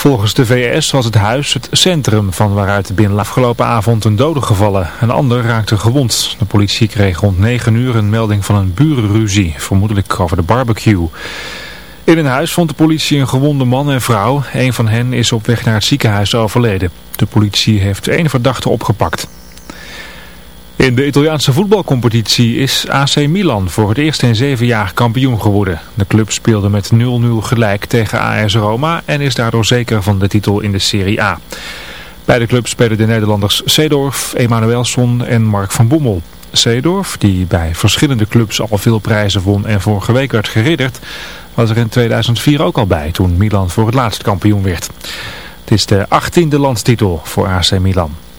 Volgens de VS was het huis het centrum van waaruit binnen afgelopen avond een dode gevallen. Een ander raakte gewond. De politie kreeg rond 9 uur een melding van een burenruzie, vermoedelijk over de barbecue. In een huis vond de politie een gewonde man en vrouw. Een van hen is op weg naar het ziekenhuis overleden. De politie heeft één verdachte opgepakt. In de Italiaanse voetbalcompetitie is AC Milan voor het eerst in zeven jaar kampioen geworden. De club speelde met 0-0 gelijk tegen AS Roma en is daardoor zeker van de titel in de Serie A. Bij de club spelen de Nederlanders Seedorf, Emanuelson en Mark van Bommel. Seedorf, die bij verschillende clubs al veel prijzen won en vorige week werd geridderd, was er in 2004 ook al bij toen Milan voor het laatst kampioen werd. Het is de achttiende landstitel voor AC Milan.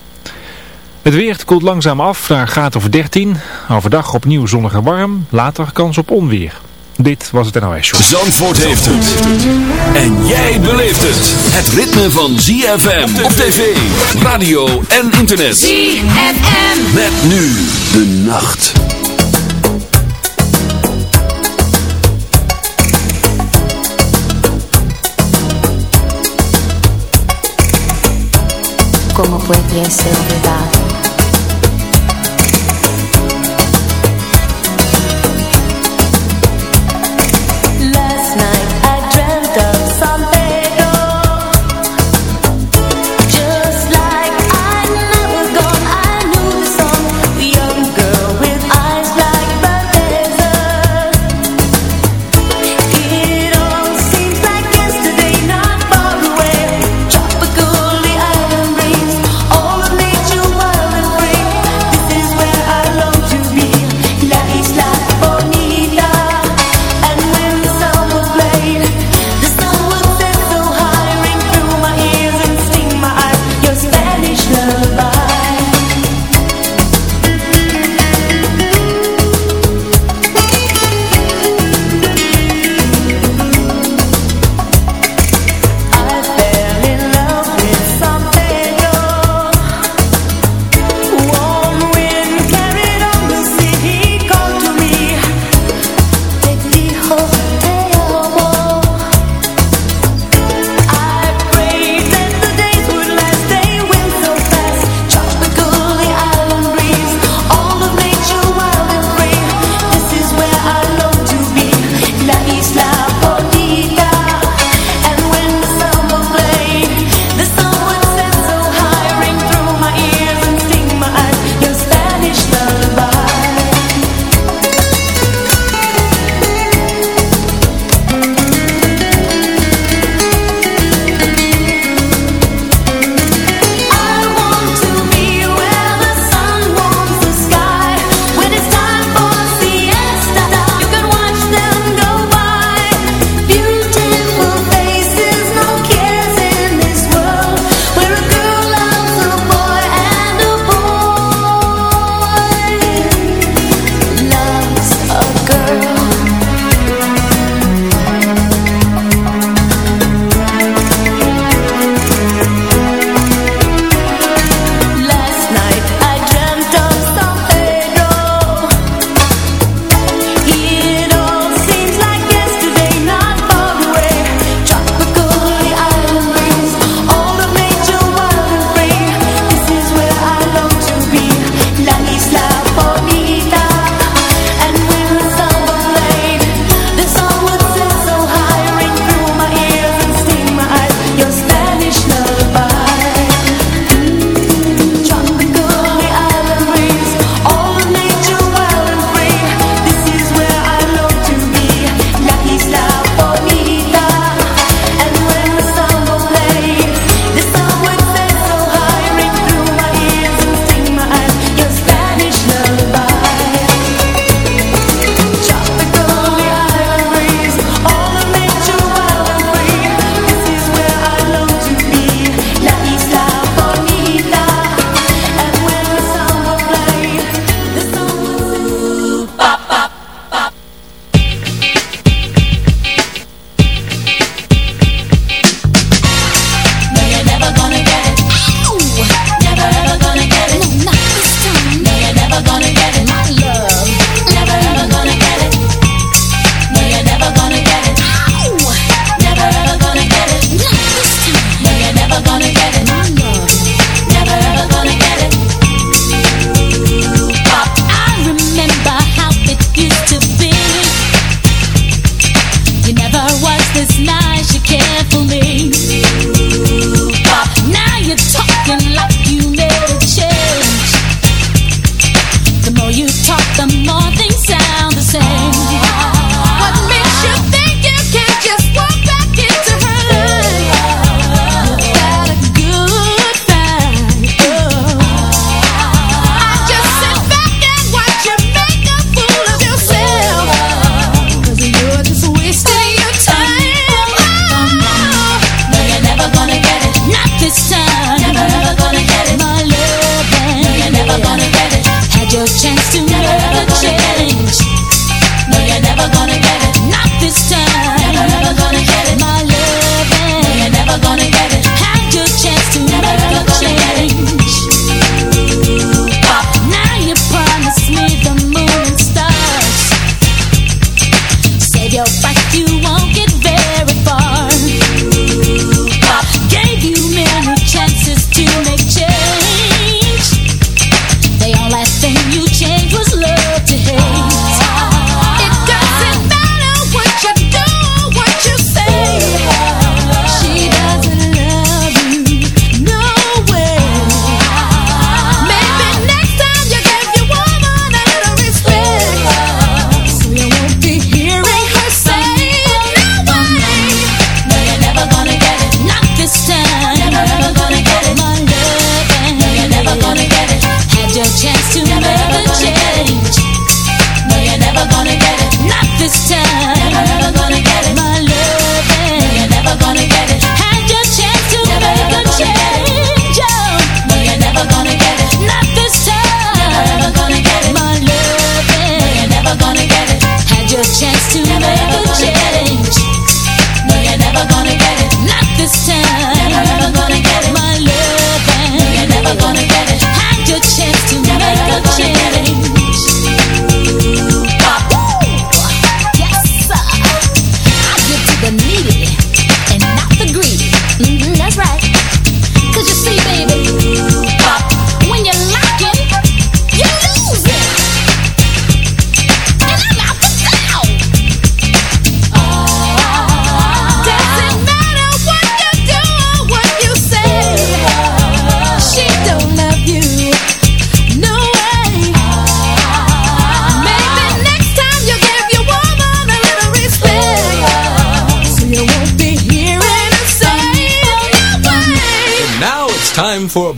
Het weer koelt langzaam af naar graad of 13. Overdag opnieuw zonnig en warm. Later kans op onweer. Dit was het NOS Show. Zandvoort heeft het. En jij beleeft het. Het ritme van ZFM op tv, radio en internet. ZFM. Met nu de nacht. Como puede ser verdad?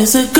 is a good?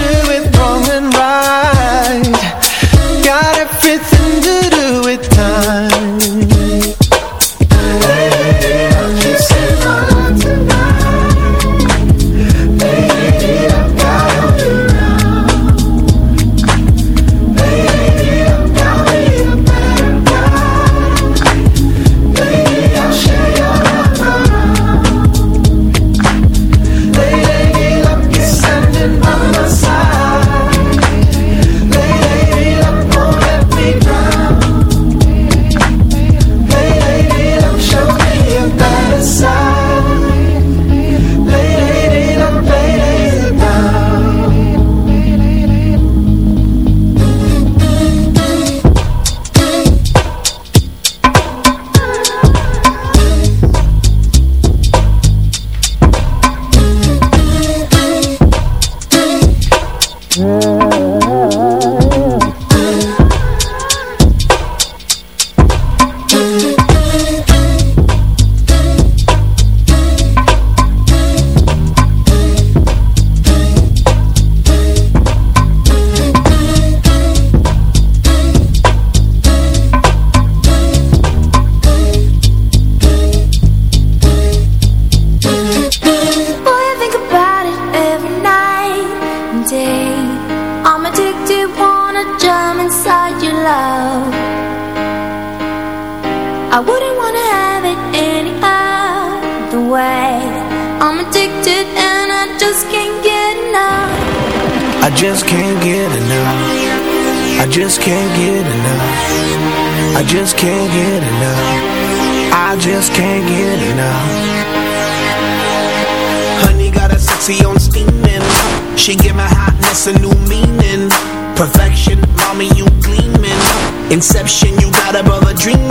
inception. You got above a dream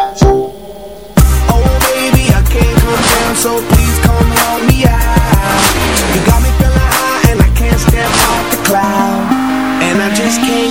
down, so please come help me out. You got me feeling high and I can't step off the cloud. And I just can't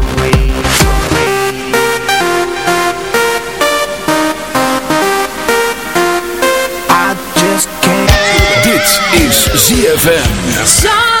ZFM.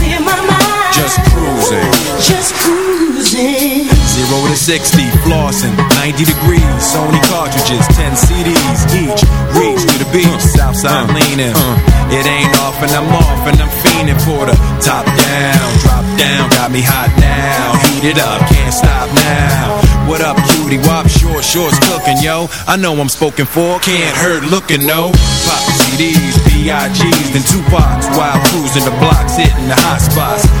Just cruising. Zero to 60, flossing, 90 degrees, Sony uh. cartridges, 10 CDs each. Reach to the beach, uh. Southside uh. leaning. It ain't off and I'm off and I'm fiending for the top down, drop down, got me hot now. Heat it up, can't stop now. What up, cutie? Wop, short, shorts cooking, yo. I know I'm spoken for, can't hurt looking, no. Pop CDs, B.I.G's, then Tupac's, while cruising the blocks, hitting the hot spots.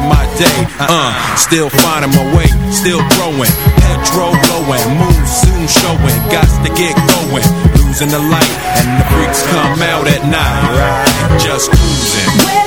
my day. Uh, still finding my way, still growing. Petrol blowing, moon soon showing. Got to get going. Losing the light, and the freaks come out at night. Just cruising,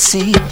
to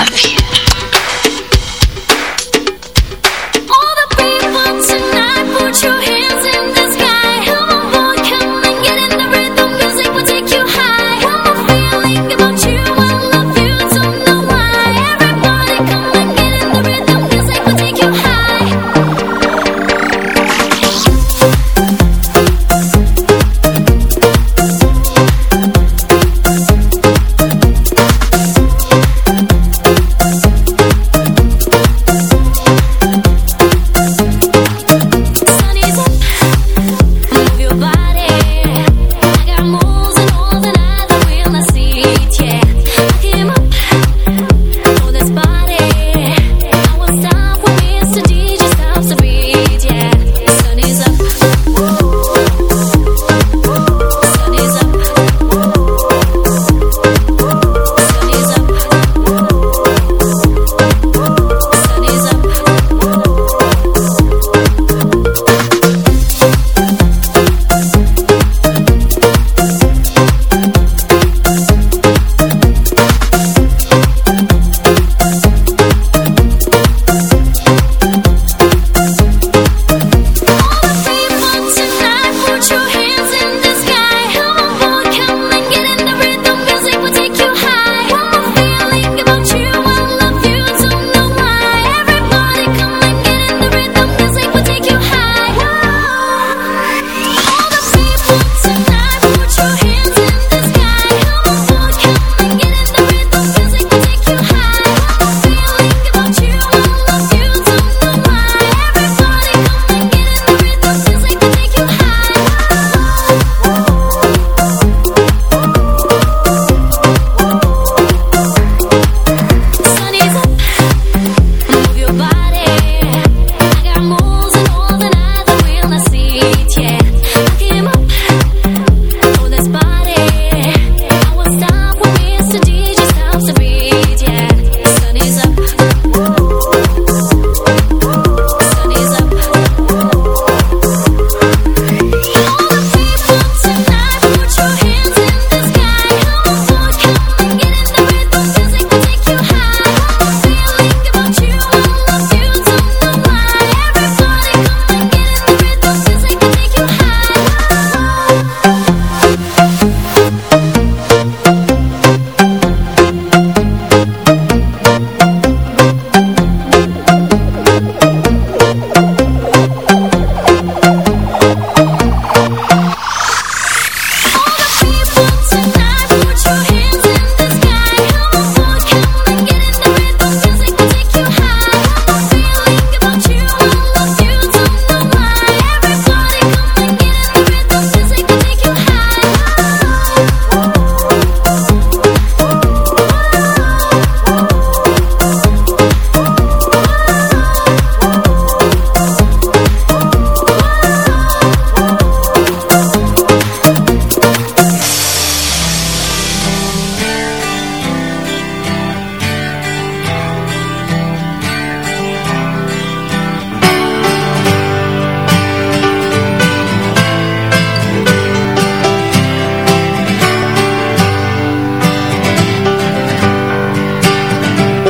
love you.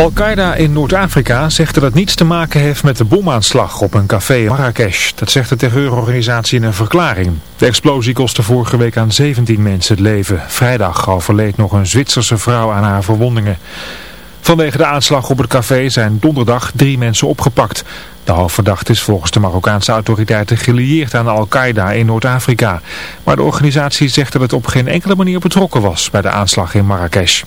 Al-Qaeda in Noord-Afrika zegt dat het niets te maken heeft met de bomaanslag op een café in Marrakesh. Dat zegt de terreurorganisatie in een verklaring. De explosie kostte vorige week aan 17 mensen het leven. Vrijdag overleed nog een Zwitserse vrouw aan haar verwondingen. Vanwege de aanslag op het café zijn donderdag drie mensen opgepakt. De hoofdverdachte is volgens de Marokkaanse autoriteiten gelieerd aan Al-Qaeda in Noord-Afrika. Maar de organisatie zegt dat het op geen enkele manier betrokken was bij de aanslag in Marrakesh.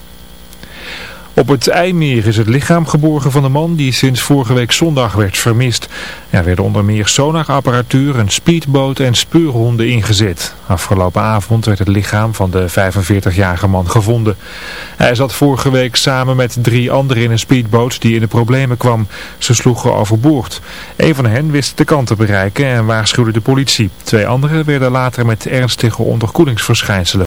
Op het IJmeer is het lichaam geborgen van de man die sinds vorige week zondag werd vermist. Er werden onder meer sonarapparatuur, een speedboot en speurhonden ingezet. Afgelopen avond werd het lichaam van de 45-jarige man gevonden. Hij zat vorige week samen met drie anderen in een speedboot die in de problemen kwam. Ze sloegen overboord. Een van hen wist de kant te bereiken en waarschuwde de politie. Twee anderen werden later met ernstige onderkoelingsverschijnselen